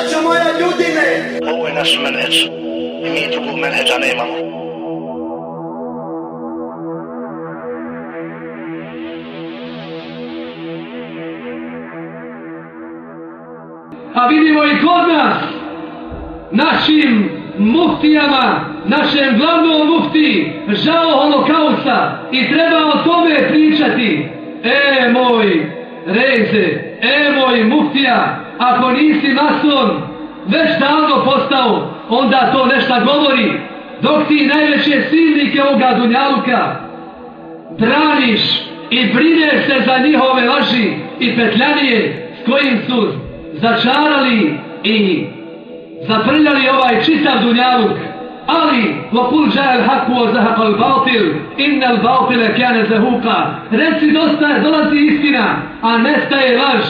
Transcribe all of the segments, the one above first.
braćo moja ljudine. Ovo je naš menheđ i mi drugog menheđa nemamo. A vidimo i kod nas, našim muftijama, našem glavnom mufti, žao holokausta i treba o tome pričati. E moj reze, e moj muftija, ako nisi mason, već davno postao, onda to nešto govori. Dok ti najveće silnike ovoga dunjaluka braniš i brineš se za njihove laži i petljanije s kojim su začarali i zaprljali ovaj čitav dunjaluk. Ali, وَقُلْ جَاءَ الْحَقُ وَزَهَقَ الْبَاطِلِ إِنَّ الْبَاطِلَ كَانَ زَهُوقًا Reci dosta, dolazi istina, a nestaje laž.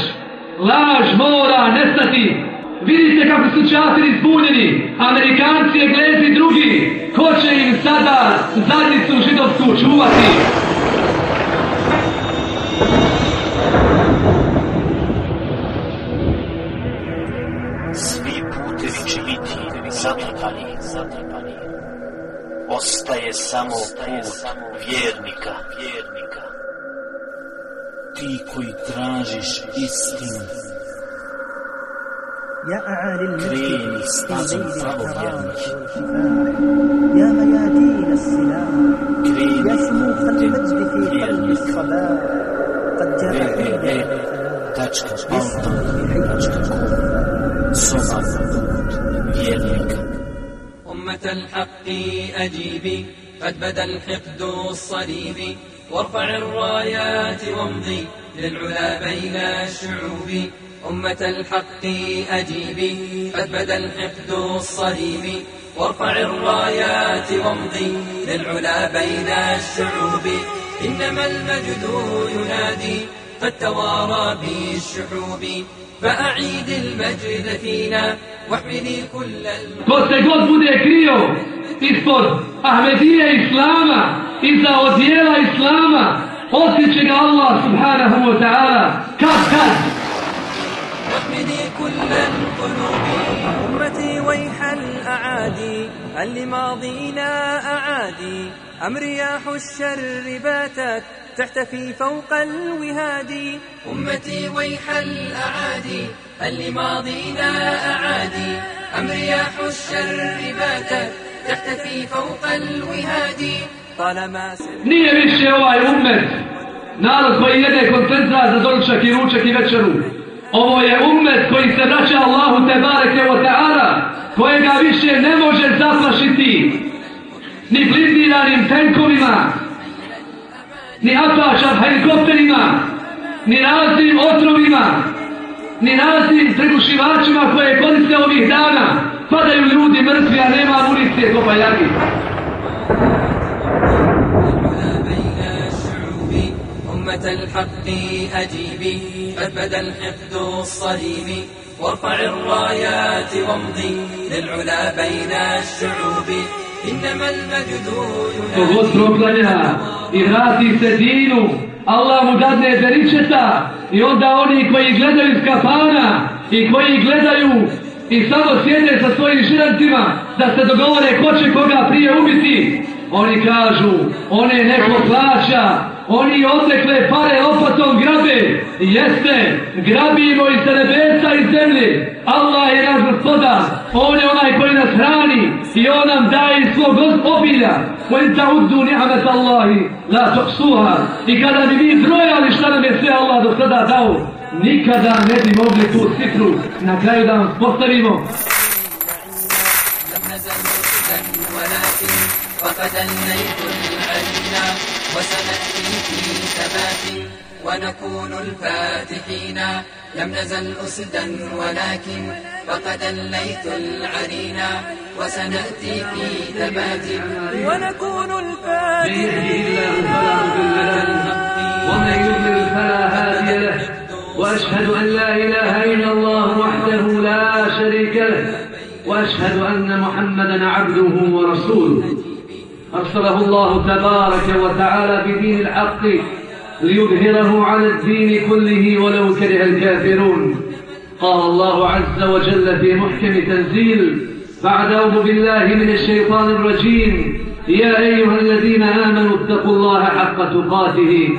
Laž mora nestati. Vidite kako su čafiri zbunjeni, Amerikanci, Englezi, drugi. Ko će im sada zadnicu židovsku čuvati? Svi putevi će biti zatrpani, zatrpani. Ostaje samo put vjernika, vjernika. ti koji tražiš istinu. Kreni stazom pravovjernih. Kreni putem vjernih. www.altam.com Soba vjernika. أمة الحق أجيبي قد بدا الحقد الصليبي وارفع الرايات وامضي للعلا بين الشعوب. أمة الحق أجيبي قد بدا الحقد الصليبي وارفع الرايات وامضي للعلا بين الشعوب. إنما المجد ينادي قد توارى بالشحوب فأعيد المجد فينا واحملي كل الم... Ispod Ahmedije Islama, iza odijela Islama, otiće ga Allah subhanahu wa ta'ala. Kad, kad? هل لماضينا أعادي أم رياح الشر باتت تحتفي فوق الوهاد أمتي ويح الأعادي هل لماضينا أعادي أم رياح الشر باتت تحتفي فوق الوهاد طالما سر Nije više ovaj ummet, narod koji jede koncentrat za doručak i ručak i večeru. Ovo je ummet koji se vraća Allahu te bareke o ta'ala, kojega više ne može zaplašiti ni blindiranim tenkovima, ni apašar helikopterima, ni raznim otrovima, ni raznim pregušivačima koje koriste ovih dana. Padaju ljudi mrtvi, a nema municije ko pajagi. بين الشعوب أمة الحق أجيبي قد بدا الحقد الصليبي وارفع الرايات وامضي للعلا بين الشعوب إنما المجد Ko god ينادي proklanja i vrati se dinu, Allah mu dadne beričeta i onda oni koji gledaju iz kafana i koji gledaju i samo sjede sa svojim žirantima da se dogovore ko će koga prije ubiti. Oni kažu, one neko plaća, oni otekle pare opatom grabe. Jeste, grabimo iz nebesa i zemlje. Allah je naš gospoda, on je onaj koji nas hrani i on nam daje iz svog obilja. Koji ta uzdu nihamet Allahi, la tuksuha. I kada bi mi zrojali šta nam je sve Allah do sada dao, nikada ne bi mogli tu cifru na kraju da vam postavimo. لم نزل مرشدا ولكن فقد الليل العلينا وسنأتي في ثبات ونكون الفاتحين. لم نزل أسدا ولكن فقد الليث العرينا وسنأتي في ثبات ونكون ومن يضلل فلا هادي له. وأشهد أن لا إله إلا الله وحده لا شريك له وأشهد أن محمدا عبده ورسوله. أرسله الله تبارك وتعالى بدين الحق ليظهره على الدين كله ولو كره الكافرون. قال الله عز وجل في محكم تنزيل بعد أعوذ بالله من الشيطان الرجيم يا أيها الذين آمنوا اتقوا الله حق تقاته.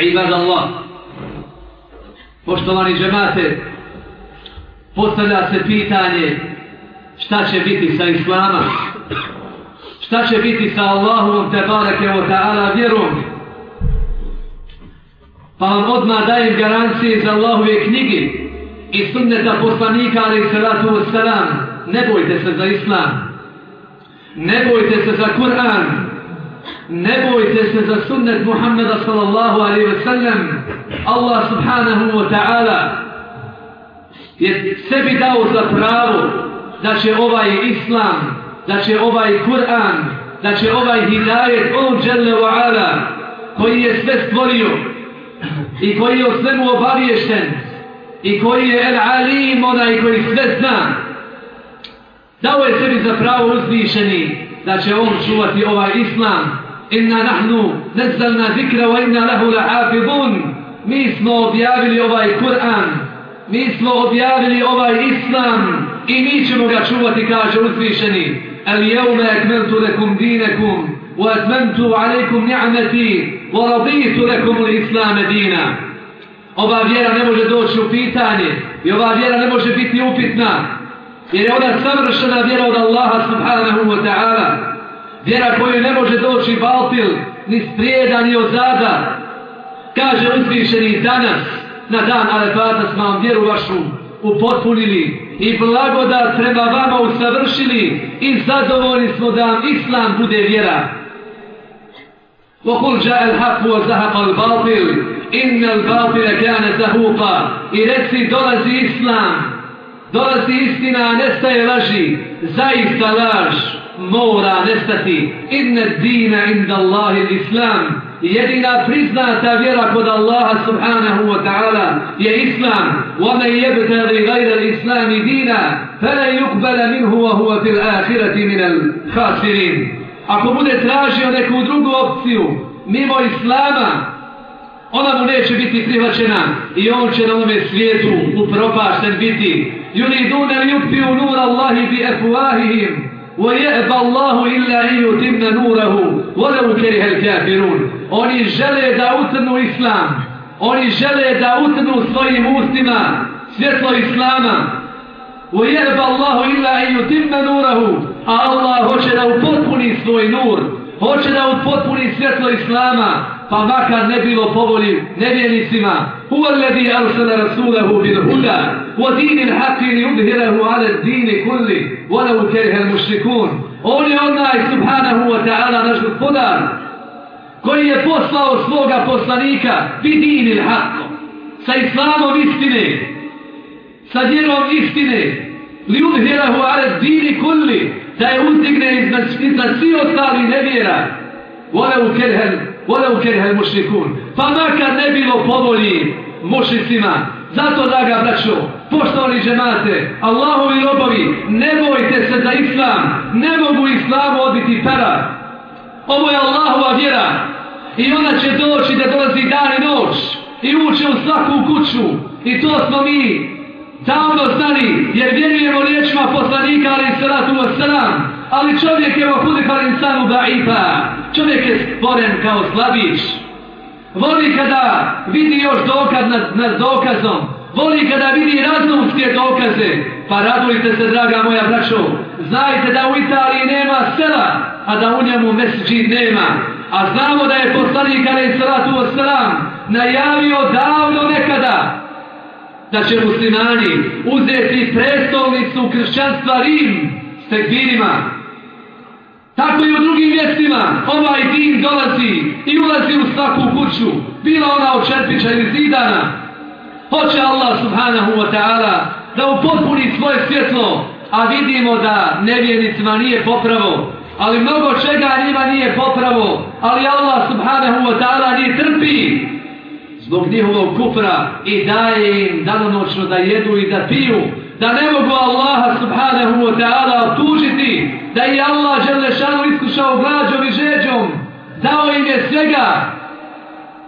Ibad Allah. poštovani džemate, postavlja se pitanje šta će biti sa islama šta će biti sa Allahom te barake o ta'ala vjerom? Pa vam odmah dajem garancije za Allahove knjige i sunneta poslanika ali salatu u ne bojte se za islam. Ne bojte se za Kur'an. Ne bojte se za sunnet Muhammeda sallallahu alaihi wa sallam. Allah subhanahu wa ta'ala je sebi dao za pravo da će ovaj Islam, da će ovaj Kur'an, da će ovaj hidajet on dželle wa ala koji je sve stvorio i koji je o svemu obaviješten i koji je el alim onaj koji sve zna dao je sebi za pravo uzvišeni da će on čuvati ovaj islam inna nahnu nezzalna zikra wa inna lahu lahafidun mi smo objavili ovaj Kur'an mi smo objavili ovaj islam i mi ćemo ga čuvati kaže uzvišeni al jevme ekmeltu lekum dinekum wa etmentu alaikum ni'ameti wa raditu lekum l'islam dina ova vjera ne može doći u pitanje i ova vjera ne može biti upitna jer je ona savršena vjera od Allaha subhanahu wa ta'ala vjera koju ne može doći baltil ni sprijeda ni od zada kaže uzvišeni danas na dan Arefata smo vam vjeru vašu upotpunili i blagodat prema vama usavršili i zadovoljni smo da vam Islam bude vjera وقل جاء الحق وزهق الباطل إن الباطل كان زهوقا i reci dolazi Islam dolazi istina, a nestaje laži. Zaista laž mora nestati. Inna dina inda Allahi l'Islam. Jedina priznata vjera kod Allaha subhanahu wa ta'ala je Islam. وَمَنْ يَبْتَغِ غَيْرَ الْإِسْلَامِ دِينًا فَلَا يُقْبَلَ مِنْهُ وَهُوَ فِي الْآخِرَةِ مِنَ الْخَاسِرِينَ Ako bude tražio neku drugu opciju mimo Islama, ona mu neće biti prihvaćena i on će na ovome svijetu upropašten biti. يريدون li yutfi'u nur Allahi bi afwahihim wa ya'ba Allahu illa an yutimma nurahu walau kariha al-kafirun. Oni žele da utrnu islam. Oni žele da utrnu svojim ustima svjetlo islama. Wa الله Allahu illa an yutimma. A Allah hoće da upotpuni svoj nur. Hoće da upotpuni svjetlo islama pa makar ne bilo povoli nevjenicima. Huwa alladhi arsala rasulahu bil huda ودين الحق haqqi على الدين كله ولو كره المشركون wa law kariha al-mushrikun. On je onaj subhanahu wa ta'ala naš gospodar koji je poslao svoga poslanika bidinil haqq sa islamom istine sa vjerom istine li yudhhirahu ala dini kulli da je uzdigne iznad iznad svi ostali nevjera vole u kerhel vole u kerhel mušrikun. Pa makar ne bilo povoli mušicima. Zato, draga braćo, poštovani džemate, Allahovi robovi, ne bojte se za islam. Ne mogu islamu odbiti pera. Ovo je Allahova vjera. I ona će doći da dolazi dan i noć. I uče u svaku kuću. I to smo mi davno znali, jer vjerujemo riječima poslanika, ali salatu wa salam, Ali čovjek je vokudi kal insanu da'ifa. Čovjek je stvoren kao slabić. Voli kada vidi još dokaz nad, nad dokazom. Voli kada vidi razumske dokaze. Pa radujte se, draga moja braćo. Znajte da u Italiji nema sela, a da u njemu mesđid nema. A znamo da je poslanik alaih salatu wasalam najavio davno nekada da će muslimani uzeti prestolnicu kršćanstva Rim s tekbirima. Tako i u drugim mjestima. Ovaj din dolazi i ulazi u svaku kuću, bila ona od četvića ili zidana. Hoće Allah subhanahu wa ta'ala da upotpuni svoje svjetlo, a vidimo da nevjernicima nije popravo, ali mnogo čega njima nije popravo, ali Allah subhanahu wa ta'ala nije trpi. Zbog njihovog kufra i daje im danonočno da jedu i da piju, da ne mogu Allaha subhanahu wa ta'ala otužiti, da i Allah Đelešanu iskušao glađom i žeđom, dao im je svega,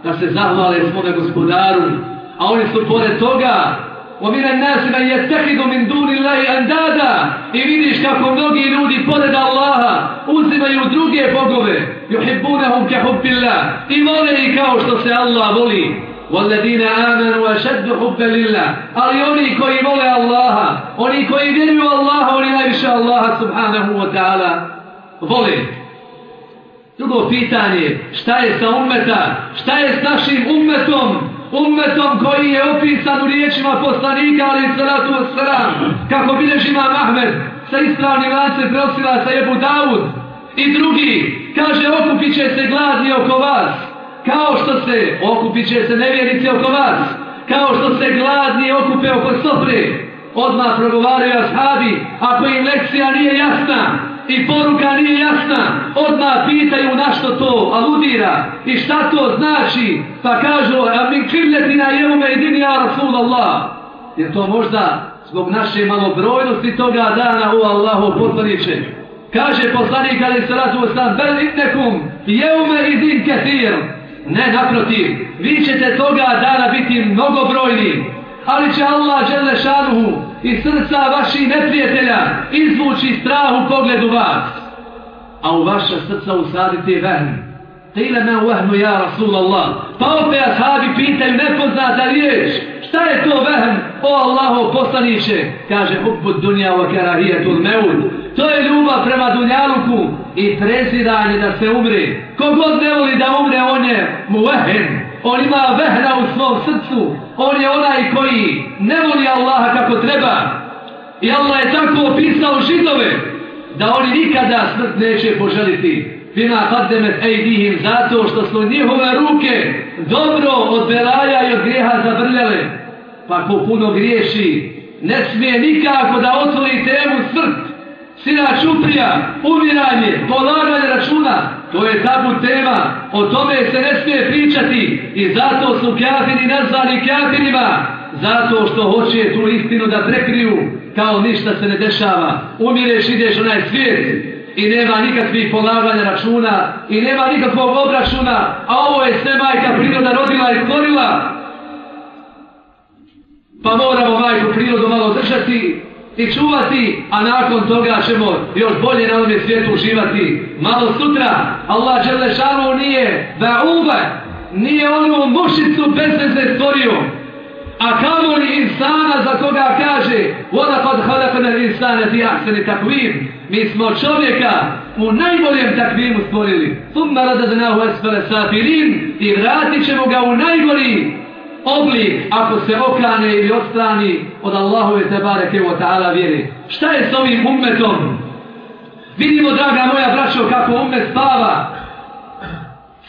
da se zahvale svome gospodaru, a oni su pored toga ومن الناس من يتخذ من دون الله اندادا i vidiš kako mnogi ljudi pored Allaha uzimaju druge bogove yuhibbunahum ka hubbillah i vole ih kao što se Allah voli والذين آمنوا أشد حبا لله ali oni koji vole Allaha oni koji vjeruju Allaha oni najviše Allaha subhanahu wa ta'ala vole drugo pitanje šta je sa ummeta šta je s našim ummetom ummetom koji je opisan u riječima poslanika ali salatu wassalam kako bilježi imam Ahmed sa ispravnim lancem prosila sa Ebu Dawud i drugi kaže okupit će se gladni oko vas kao što se okupit će se nevjernici oko vas kao što se gladni okupe oko sopre odmah progovaraju ashabi ako im lekcija nije jasna i poruka nije jasna, odmah pitaju na što to aludira i šta to znači, pa kažu, a mi krivljeti na jevome jedini ja Rasulallah. Je to možda zbog naše malobrojnosti toga dana u Allahu poslaniče. Kaže poslanik ali salatu osam, bel itnekum, jevome idin kathir, Ne, naprotiv, vi ćete toga dana biti mnogobrojni, ali će Allah žele šanuhu iz srca vaših neprijatelja izvući strah u pogledu vas, a u vaša srca usaditi vehm. Tile me uvehnu ja Rasulallah. Pa opet ashabi pitaju nepoznata riječ. Šta je to vehm? O Allaho poslaniće. Kaže hubbu dunja wa karahijetul meud. To je ljubav prema dunjaluku i preziranje da se umre. Kogod ne voli da umre, on je muvehen. On ima vehna u svom srcu. On je onaj koji ne voli Allaha kako treba. I Allah je tako opisao židove da oni nikada smrt neće poželiti. Fina kaddemet ejdihim zato što su njihove ruke dobro od belaja i od grijeha zabrljale. Pa ko puno griješi, ne smije nikako da otvori temu smrt sina čuprija, umiranje, polaganje računa, to je tabu tema, o tome se ne smije pričati i zato su kafiri nazvani kafirima, zato što hoće tu istinu da prekriju, kao ništa se ne dešava, umireš, ideš onaj svijet i nema nikakvih polaganja računa i nema nikakvog obračuna, a ovo je sve majka priroda rodila i stvorila, pa moramo majku prirodu malo držati, i čuvati, a nakon toga ćemo još bolje na ovome svijetu uživati. Malo sutra, Allah Đelešanu nije da uve, nije onu mušicu bez veze stvorio, a kamo li insana za koga kaže voda kod halakana insana ti ahseni takvim, mi smo čovjeka u najboljem takvimu stvorili. Thumma radadnahu esfele safirin i vratit ćemo ga u najgoriji oblik ako se okane ili odstrani od Allahove tebareke wa ta'ala vjeri. Šta je s ovim ummetom? Vidimo, draga moja braćo, kako ummet spava.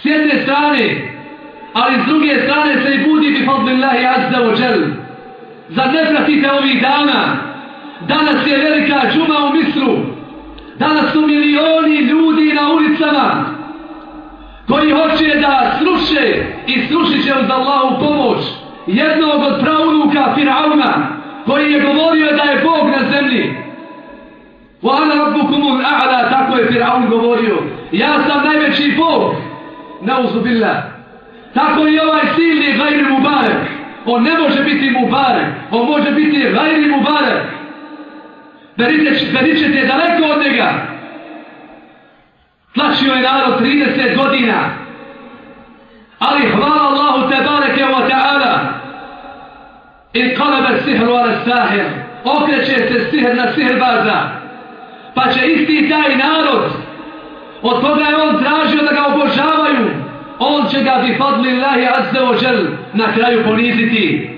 S jedne strane, ali s druge strane se i budi bi fadlillahi azza wa džel. Zar ne pratite ovih dana? Danas je velika džuma u Misru. Danas su milioni ljudi na ulicama koji hoće da sluše i slušit će uz Allahu pomoć jednog od pravunuka Firauna koji je govorio da je Bog na zemlji. Wa ana rabbukumul a'la, tako je Firaun govorio. Ja sam najveći Bog. Nauzubillah. Tako i ovaj silni gajri Mubarek. On ne može biti Mubarek. On može biti gajri Mubarek. Berićete daleko od njega. Plačio je narod 30 godina. Ali hvala Allahu te bareke wa ta'ala. In kalebe sihru ala sahir. Okreće se sihr na sihr baza. Pa će isti taj narod od koga je on tražio da ga obožavaju, on će ga bi fadli Allahi azze o žel na kraju poniziti.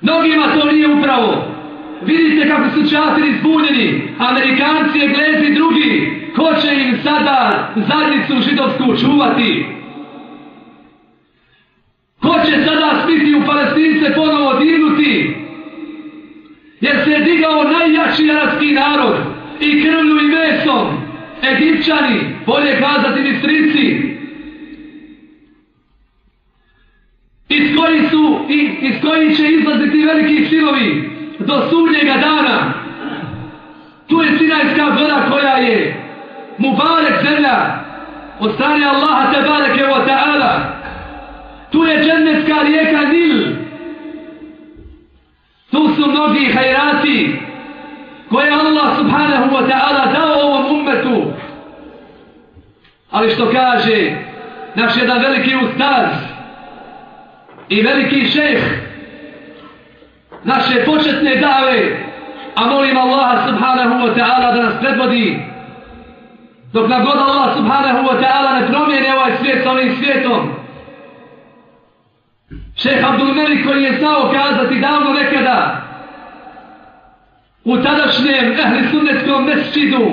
Mnogima to nije upravo. Vidite kako su čafiri zbunjeni, Amerikanci, Englezi, drugi, ko će im sada zadnicu židovsku čuvati? Ko će sada smiti u palestince ponovo dirnuti? Jer se je digao najjači arabski narod i krvlju i mesom, Egipćani, bolje kazati mistrici, iz koji su, iz koji će izlaziti veliki silovi do sudnjega dana. Tu je Sinajska voda koja je Mubarek zemlja od strane Allaha te bareke wa ta'ala. Tu je džennetska rijeka Nil. Tu su mnogi hajrati koje Allah subhanahu wa ta'ala dao ovom ummetu. Ali što kaže naš jedan veliki ustaz i veliki šeh naše početne dave, a molim Allaha subhanahu wa ta'ala da nas predvodi dok na god Allah subhanahu wa ta'ala ne promijene ovaj svijet sa ovim svijetom. Šeh Abdul Melik koji je znao kazati davno nekada u tadašnjem ehli sunnetskom mesčidu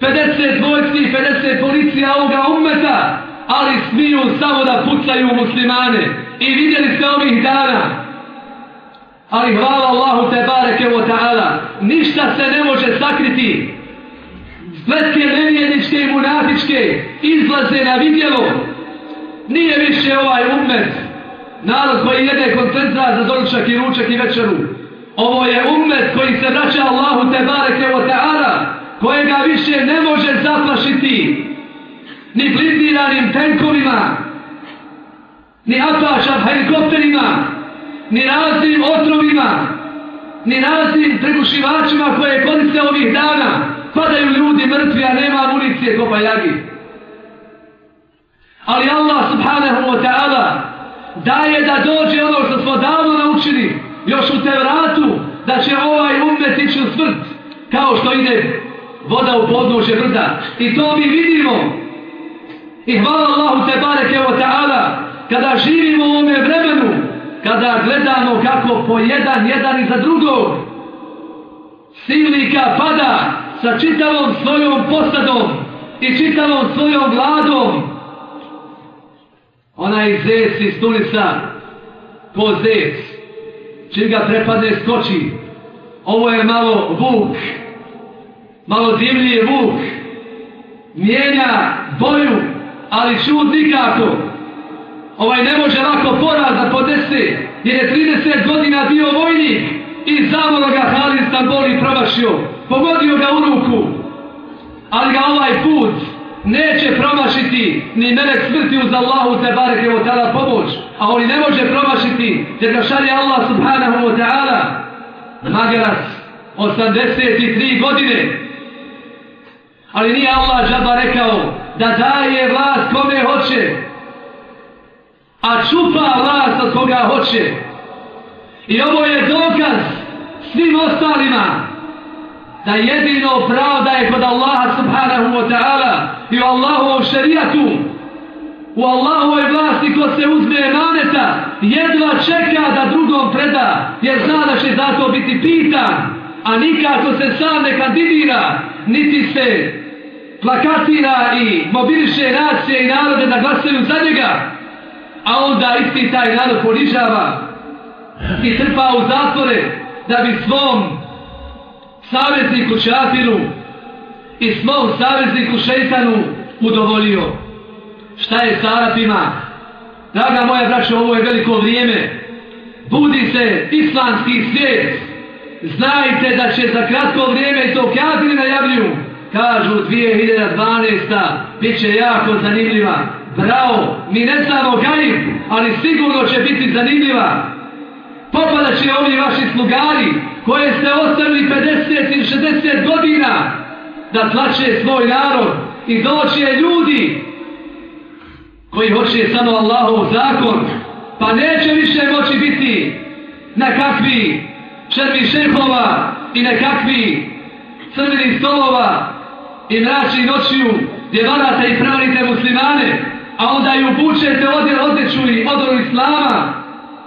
50 dvojci, 50 policija ovoga ummeta, ali smiju samo da pucaju muslimane. I vidjeli ste ovih dana. Ali hvala Allahu te bareke o ta'ala, ništa se ne može sakriti. Spletke nevijeničke i munafičke izlaze na vidjelo. Nije više ovaj ummet, narod koji jede koncentra za doručak i ručak i večeru. Ovo je ummet koji se vraća Allahu te bareke o ta'ala, kojega više ne može zaplašiti ni blindiranim tenkovima, ni Apašan helikopterima, ni raznim otrovima, ni raznim pregušivačima koje koriste ovih dana. Padaju ljudi mrtvi, a nema municije ko pajagi. Ali Allah subhanahu wa ta'ala daje da dođe ono što smo davno naučili, još u Tevratu, da će ovaj umet ići u smrt, kao što ide voda u podnože brda. I to mi vidimo. I hvala Allahu te bareke wa ta'ala, kada živimo u ovome vremenu, kada gledamo kako po jedan, jedan i za drugog, silnika pada sa čitavom svojom posadom i čitavom svojom vladom, onaj zec iz Tunisa, ko zec, čim ga prepadne skoči, ovo je malo vuk, malo divlije vuk, mijenja boju, ali čud nikako. Ovaj ne može lako poraz da podese, jer je 30 godina bio vojnik i zamolo ga Halid Stamboli promašio, pogodio ga u ruku, ali ga ovaj put neće promašiti ni melek smrti uz Allahu te bareke o ta'ala pomoć, a on ne može promašiti jer ga šalje Allah subhanahu wa ta'ala. Magarac 83 godine. Ali nije Allah žaba rekao da daje vlast kome hoće a čupa vlast od koga hoće. I ovo je dokaz svim ostalima da jedino pravda je kod Allaha subhanahu wa ta'ala i u Allahovom šarijatu u Allahovoj vlasti ko se uzme emaneta jedva čeka da drugom preda jer zna da će za to biti pitan a nikako se sam ne kandidira niti se plakatira i mobiliše nacije i narode da glasaju za njega a onda isti taj narod ponižava i trpa u zatvore da bi svom savezniku Čafiru i svom savezniku Šeitanu udovolio. Šta je s Arapima? Draga moja braća, ovo je veliko vrijeme. Budi se islamski svijet. Znajte da će za kratko vrijeme i to kafiri najavljuju. Kažu 2012. bit će jako zanimljiva. Bravo, mi ne znamo gajib, ali sigurno će biti zanimljiva. Popadat će ovi vaši slugari koje ste ostavili 50 ili 60 godina da tlače svoj narod i doće ljudi koji hoće samo Allahov zakon, pa neće više moći biti na kakvi červi šehova i na kakvi crveni stolova i mrači noćiju gdje varate i pravite muslimane, a onda ju obučete odjel odjeću i odor islama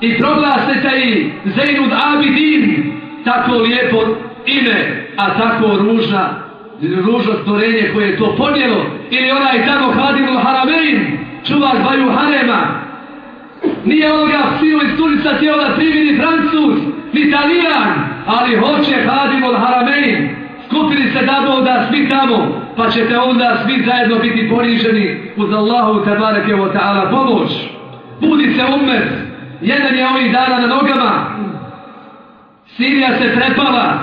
i proglasite i Zeynud Abidin, tako lijepo ime, a tako ružna, ružno stvorenje koje je to podnijelo, ili onaj tamo Hadimul Haramein, čuvar dvaju harema. Nije onoga sinu iz Turica htio da primini Francuz, ni Italijan, ali hoće Hadimul Haramein. Skupili se da da svi tamo, pa ćete onda svi zajedno biti poniženi uz Allahu tabareke wa ta'ala. Pomoć. Budi se umet, jedan je ovih dana na nogama, Sirija se prepala,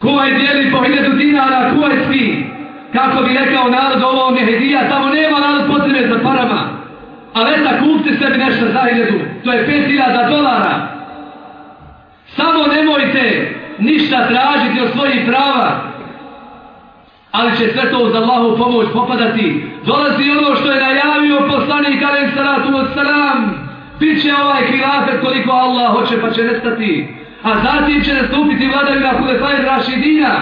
Kuvaj dijeli po hiljadu dinara, kuvajski, kako bi rekao narod ovo Mehedija, tamo nema narod potrebe za parama. Ali eta kupite sebi nešto za hiljadu, to je pet hiljada dolara. Samo nemojte ništa tražiti od svojih prava, ali će sve to uz Allahu pomoć popadati. Dolazi ono što je najavio poslanik Alem Salatu od Salam. Biće ovaj hilafet koliko Allah hoće pa će nestati. A zatim će nastupiti vladavina Hulefaj Rašidina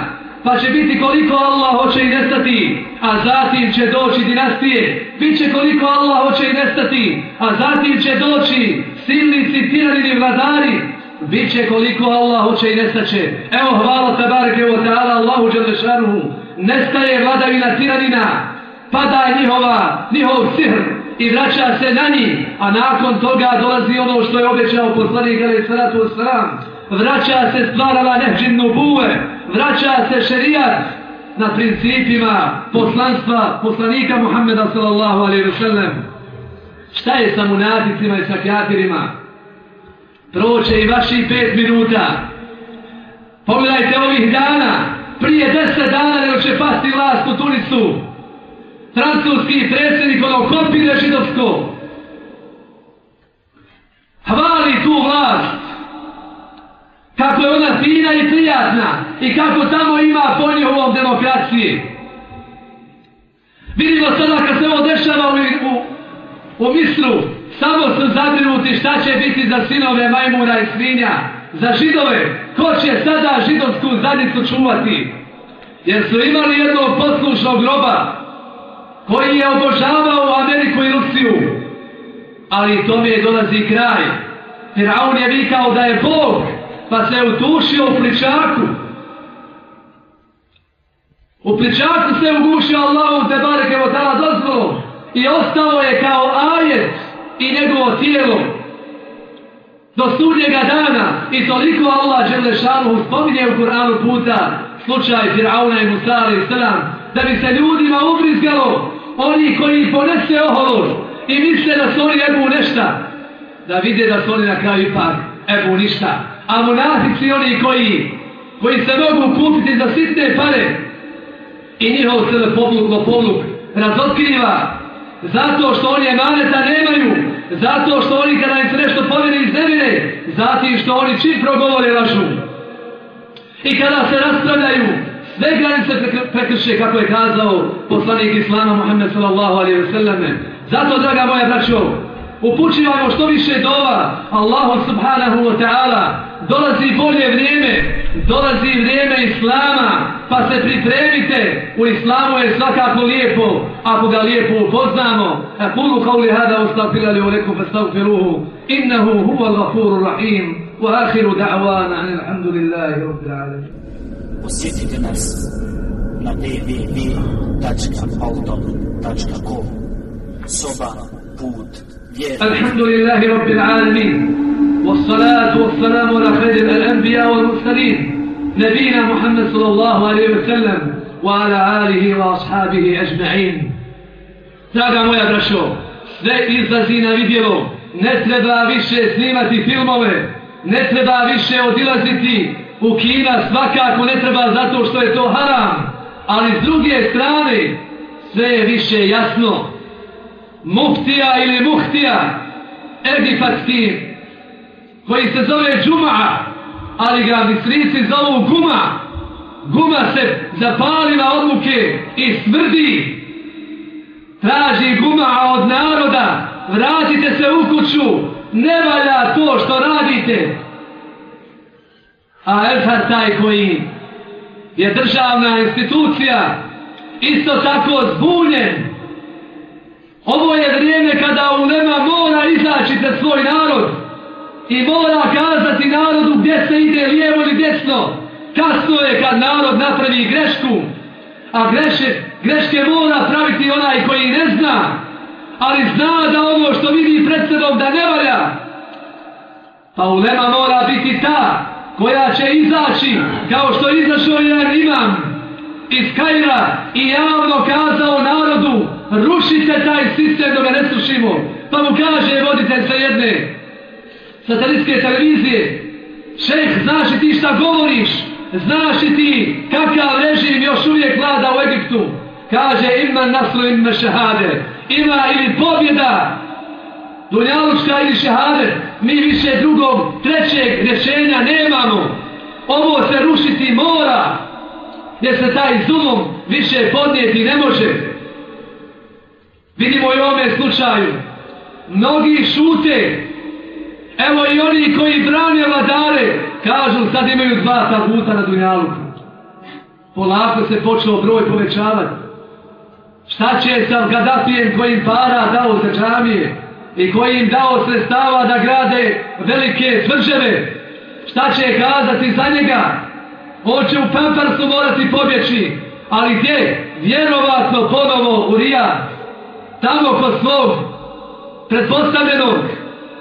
pa će biti koliko Allah hoće i nestati, a zatim će doći dinastije, biće koliko Allah hoće i nestati, a zatim će doći silnici, tiranini, vladari, Biće koliko Allah hoće i nestaće. Evo hvala tabareke wa ta'ala Allahu Đelešanuhu nestaje vladavina tiranina, pada njihova, njihov sihr i vraća se na njih, a nakon toga dolazi ono što je obećao poslanik alaih Saratu wasalam, vraća se stvarala nehđinnu buve, vraća se šerijat na principima poslanstva poslanika Muhammeda sallallahu alaihi wa sallam. Šta je sa munaficima i sa kjatirima? Proće i vaši pet minuta. Pogledajte ovih dana, prije deset dana nego će pasti vlast u Tunisu. Francuski predsjednik ono kopire židovsko. Hvali tu vlast kako je ona fina i prijatna i kako tamo ima po njihovom demokraciji. Vidimo sada kad se ovo dešava u, u, u Misru, samo su zabrinuti šta će biti za sinove majmuna i svinja, za židove, ko će sada židovsku zadnicu čuvati. Jer su imali jednog poslušnog groba koji je obožavao Ameriku i Rusiju. Ali to mi je dolazi kraj. Firaun je vikao da je Bog, pa se utušio u pličaku. U pličaku se ugušio Allahu te bareke vo tala dozvolom i ostao je kao ajet i njegovo tijelo do sudnjega dana. I toliko Allah Đelešanu spominje u Kur'anu puta. Slučaj Firauna i Musara i Sram da bi se ljudima ubrizgalo oni koji ponese oholost i misle da su oni ebu nešta. Da vide da su oni na kraju ipak ebu ništa. A monafici oni koji koji se mogu kupiti za sitne pare i njihov se pobluk pobluk razotkriva zato što oni emaneta nemaju zato što oni kada im se nešto povjeri iz zemine zatim što oni čim progovore lažu i kada se raspravljaju sve granice prekrše kako je kazao poslanik Islama Muhammed sallallahu alaihi ve selleme. zato draga moja braćo upućivamo što više dova Allahu subhanahu wa ta'ala. Dolazi bolje vrijeme dolazi vrijeme Islama pa se pripremite. U Islamu je svakako lijepo ako ga lijepo upoznamo a أقول قولي hada واستغفر li ولكم فاستغفروه إنه هو الغفور الرحيم rahim دعوانا أن الحمد alhamdulillahi رب العالمين Posjetite nas na www.autor.com Soba, put, vjer. Alhamdulillahi Rabbil Alamin. والصلاة والسلام على خير الأنبياء wal نبينا محمد صلى الله عليه وسلم. وعلى آله وأصحابه أجمعين Draga moja brašo, sve izlazi na vidjelo, ne treba više snimati filmove, ne treba više odilaziti u kina, svakako ne treba zato što je to haram, ali s druge strane sve je više jasno, muftija ili muhtija egipatski koji se zove Džuma'a ali ga mislici zovu Guma guma se zapalila od muke i smrdi. Traži guma od naroda, vratite se u kuću, ne valja to što radite. A Elfar taj koji je državna institucija, isto tako zbunjen. Ovo je vrijeme kada ulema mora izaći za svoj narod i mora kazati narodu gdje se ide lijevo ili desno. Kasno je kad narod napravi grešku, a greše, greške mora praviti onaj koji ne zna, ali zna da ono što vidi pred sebom da ne valja. Pa ulema mora biti ta koja će izaći kao što izašao jedan imam iz Kajra i javno kazao narodu rušite taj sistem dok ga ne slušimo. Pa mu kaže voditelj sa jedne satelitske televizije šeh, znaš ti šta govoriš? Znaš ti kakav režim još uvijek vlada u Egiptu? Kaže ima nasru ima šehade. Ima ili pobjeda Dunjalučka ili šehade. Mi više drugog, trećeg rješenja nemamo. Ovo se rušiti mora jer se taj zulum više podnijeti ne može. Vidimo i u ovome slučaju. Mnogi šute. Evo i oni koji brane vladare, kažu sad imaju dva tabuta na dunjalu. Polako se počeo broj povećavati. Šta će sa Gaddafijem kojim para dao za džamije i kojim dao sredstava da grade velike tvrđeve? Šta će kazati za njega? On će u Pamparsu morati pobjeći, ali gdje? Vjerovatno ponovo u Rija, tamo kod svog pretpostavljenog,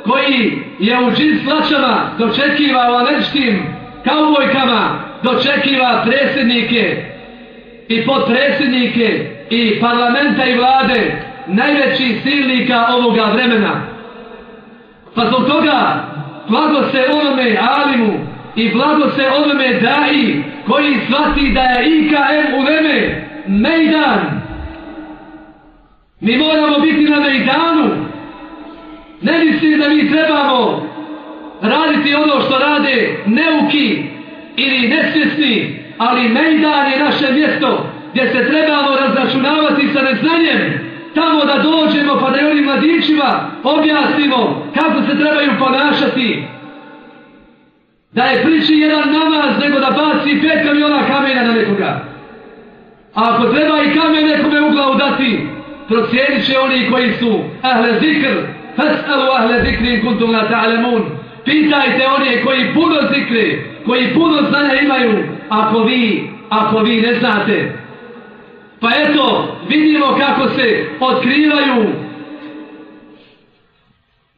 koji je u džin slačama dočekiva u američkim kaubojkama, dočekiva predsjednike i podpredsjednike i parlamenta i vlade, najveći silnika ovoga vremena. Pa zbog toga, blago se onome alimu, i blago se onome daji koji shvati da je IKM u veme Mejdan. Mi moramo biti na Mejdanu. Ne mislim da mi trebamo raditi ono što rade neuki ili nesvjesni, ali Mejdan je naše mjesto gdje se trebamo razračunavati sa neznanjem. Tamo da dođemo pa da i onim mladićima objasnimo kako se trebaju ponašati. Da je priči jedan namaz nego da baci pet kamiona kamena na nekoga. A ako treba i kamen nekome u glavu dati, procijenit će oni koji su ahle zikr, fas'alu ahle zikri kuntum la ta'lemun. Pitajte oni koji puno zikri, koji puno znanja imaju, ako vi, ako vi ne znate. Pa eto, vidimo kako se otkrivaju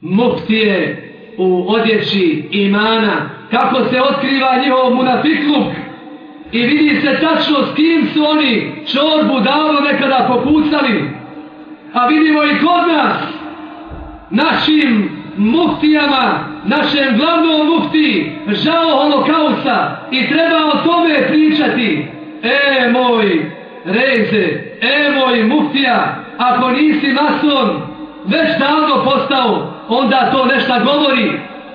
muftije u odjeći imana, kako se otkriva njihov munafikluk i vidi se tačno s kim su oni čorbu davno nekada popucali. A vidimo i kod nas, našim muftijama, našem glavnom mufti, žao holokausta i treba o tome pričati. E moj reze, e moj muftija, ako nisi mason, već davno postao, onda to nešto govori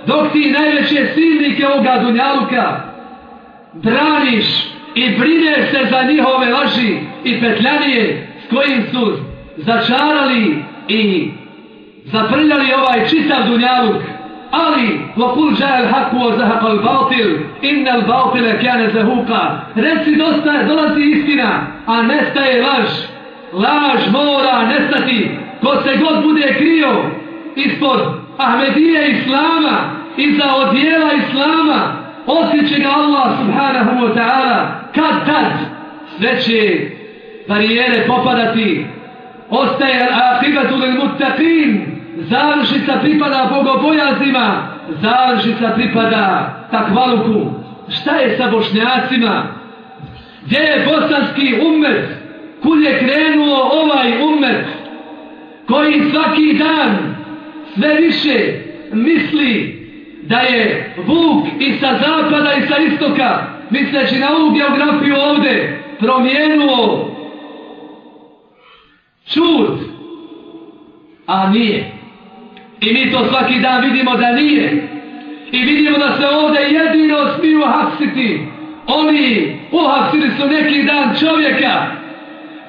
dok ti najveće silnike ovoga dunjaluka braniš i brineš se za njihove laži i petljanije s kojim su začarali i zaprljali ovaj čitav dunjavu, ali lopul džajel haku o zahakal bautil, innal bautile kjane zahuka. Reci dosta, dolazi istina, a nestaje laž. Laž mora nestati, ko se god bude krio ispod Ahmedije Islama, iza odjela Islama, osjeće ga Allah subhanahu wa ta'ala, kad tad sve će barijere popadati, ostaje al-akibatu lil-muttaqin, završica pripada bogobojaznima, završica pripada takvaluku. Šta je sa bošnjacima? Gdje je bosanski ummet? Kud je krenuo ovaj ummet? Koji svaki dan sve više misli da je Vuk i sa zapada i sa istoka, misleći na ovu geografiju ovde, promijenuo čud, a nije. I mi to svaki dan vidimo da nije. I vidimo da se ovdje jedino smiju hapsiti oni uhapsili su neki dan čovjeka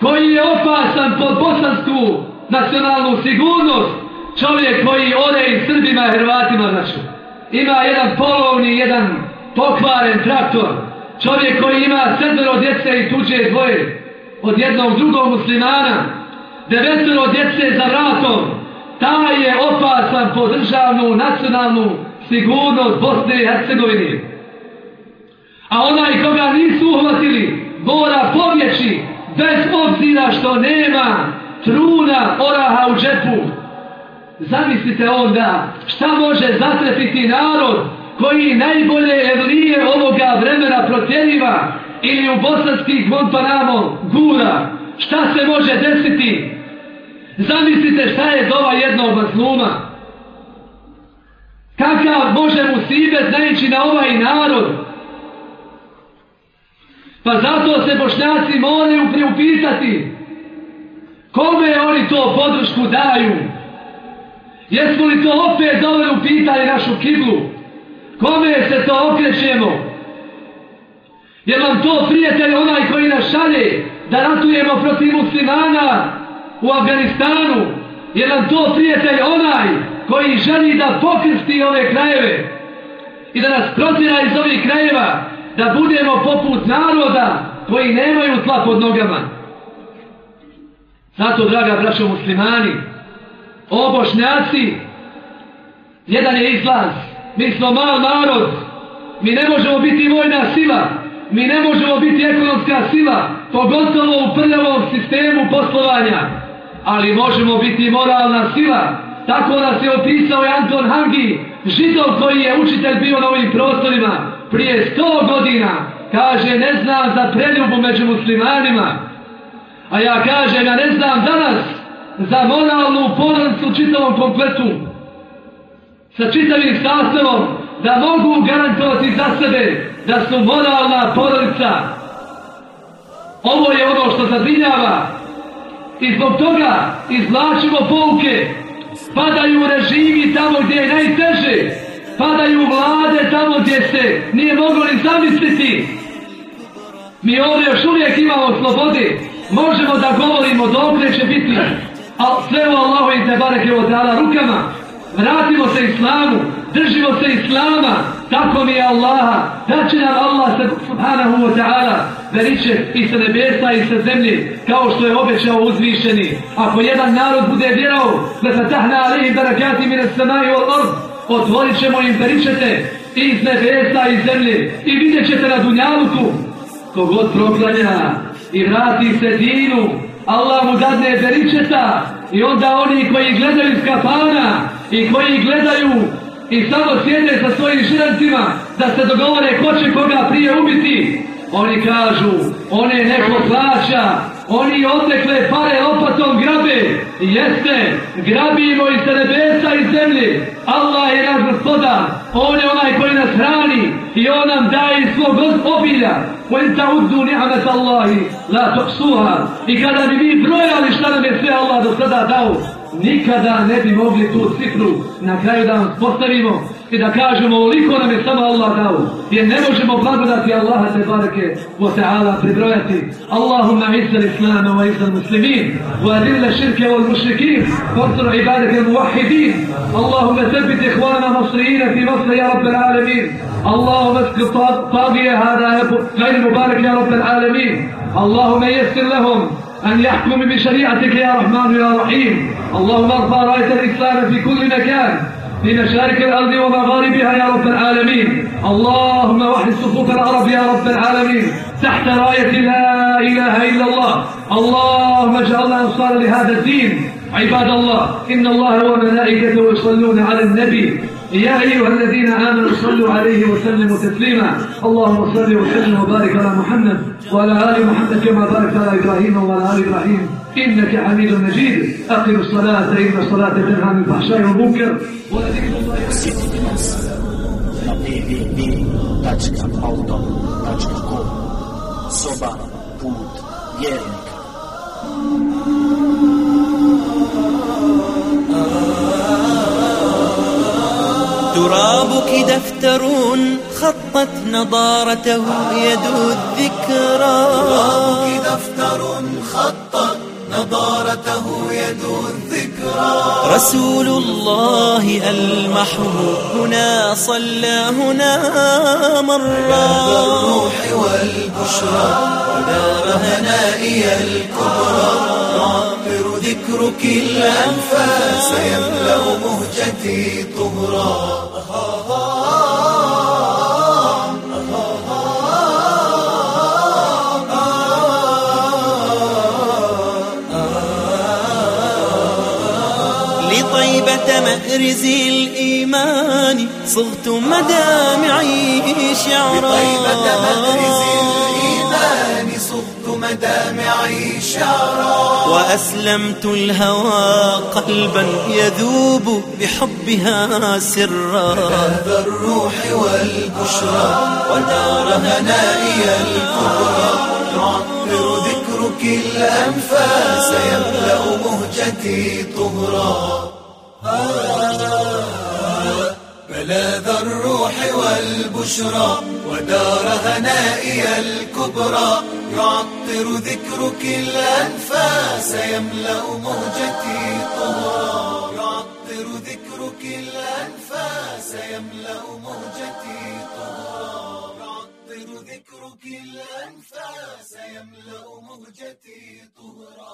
koji je opasan pod bosansku nacionalnu sigurnost, čovjek koji ode i Srbima i Hrvatima, znači. Ima jedan polovni, jedan pokvaren traktor, čovjek koji ima sedmero djece i tuđe dvoje od jednog drugog muslimana, devetero djece za vratom, taj je opasan po državnu, nacionalnu sigurnost Bosne i Hercegovine. A onaj koga nisu uhvatili, mora pobjeći bez obzira što nema truna oraha u džepu. Zamislite onda šta može zatrepiti narod koji najbolje evlije ovoga vremena protjeriva ili u bosanskih Guantanamo gura. Šta se može desiti? Zamislite šta je dova jednog masluma. Kakav može mu sibet naići na ovaj narod? Pa zato se bošnjaci moraju priupitati kome oni to podršku daju. Jesmo li to opet doveli u pitanje našu kiblu? Kome se to okrećemo? Je vam to prijatelj onaj koji nas šalje da ratujemo protiv muslimana u Afganistanu? Je nam to prijatelj onaj koji želi da pokrsti ove krajeve i da nas protira iz ovih krajeva da budemo poput naroda koji nemaju tla pod nogama. Zato, draga braćo muslimani, o bošnjaci, jedan je izlaz. Mi smo mal narod, mi ne možemo biti vojna sila, mi ne možemo biti ekonomska sila, pogotovo u prljavom sistemu poslovanja, ali možemo biti moralna sila. Tako nas je opisao i Anton Hangi, židov koji je učitelj bio na ovim prostorima, prije 100 godina. Kaže ne znam za preljubu među muslimanima. A ja kažem ja ne znam danas za moralnu porancu čitavom kompletu sa čitavim sastavom da mogu garantovati za sebe da su moralna porodica ovo je ono što zabrinjava i zbog toga izvlačimo pouke. Padaju režimi tamo gdje je najteže. Padaju vlade tamo gdje se nije moglo ni zamisliti. Mi ovdje još uvijek imamo slobode, možemo da govorimo dok će biti, a sve u Allahu i te bareke od rukama. Vratimo se islamu, držimo se islama, tako mi je Allaha, da će nam Allah subhanahu wa ta'ala. Veriće i sa nebesa i sa zemlje, kao što je obećao uzvišeni. Ako jedan narod bude vjerao, da se tahna alihim barakati mine samaju od ord, otvorit ćemo im veričete iz nebesa i zemlje i vidjet ćete na dunjaluku. Kogod proklanja i vrati se dinu Allah mu dadne veričeta i onda oni koji gledaju iz kafana i koji gledaju i samo sjede sa svojim žirancima da se dogovore ko će koga prije ubiti oni kažu one neko plaća Oni odnekle pare opatom grabe. Jeste, grabimo iz nebesa i zemlje. Allah je naš gospodar. On je onaj koji nas hrani. I on nam daje svog obilja. When ta'uddu ni'amat Allahi la tuqsuha. I kada bi mi brojali šta nam je sve Allah do sada dao, nikada ne bi mogli tu cifru na kraju da vam postavimo i da kažemo oliko nam je samo Allah dao jer ne možemo blagodati Allaha te bareke wa ta'ala pribrojati Allahumma izza l'islama wa izza l'muslimin wa adilla širke wal mušrikin فانصر عبادك الموحدين اللهم ثبت إخواننا مصريين في مصر يا رب العالمين اللهم اسقط طاغية هذا غير مبارك يا رب العالمين اللهم يسر لهم أن يحكم بشريعتك يا رحمن يا رحيم. اللهم ارفع راية الإسلام في كل مكان. في مشارق الأرض ومغاربها يا رب العالمين. اللهم وحد صفوف العرب يا رب العالمين. تحت راية لا إله إلا الله. اللهم اجعلنا أنصار لهذا الدين. عباد الله إن الله وملائكته يصلون على النبي. يا أيها الذين آمنوا صلوا عليه وسلموا تسليما. اللهم صل وسلم وبارك على محمد وعلى آل محمد كما باركت على إبراهيم وعلى آل إبراهيم. إنك حميد مجيد. أقم الصلاة إن الصلاة تنهى عن الفحشاء والمنكر. ولذكر الله ترابك دفتر خطت نضارته يد الذكرى دفتر خطت نضارته يد الذكرى رسول الله المحبوب هنا صلى هنا مرة. الروح والبشرى ودار هنائي الكبرى. يعطر ذكرك الأنفاس يملأ مهجتي طهرا. لطيبة مأرز الإيمان صغت مدامعي شعرا. طيبة مأرز الإيمان صغت مدامعي شعرا. وأسلمت الهوى قلبا يذوب بحبها سرا. هذا الروح والبشرى ودار هنائي الكبرى. يعطر ذكرك الأنفاس يملأ مهجتي طهرا ملاذ الروح والبشرى ودار هنائي الكبرى. يعطر ذكرك الأنفاس يملأ مهجتي طهرا يعطر ذكرك الأنفاس يملأ مهجتي طهرا يعطر ذكرك الأنفاس يملأ مهجتي طهرا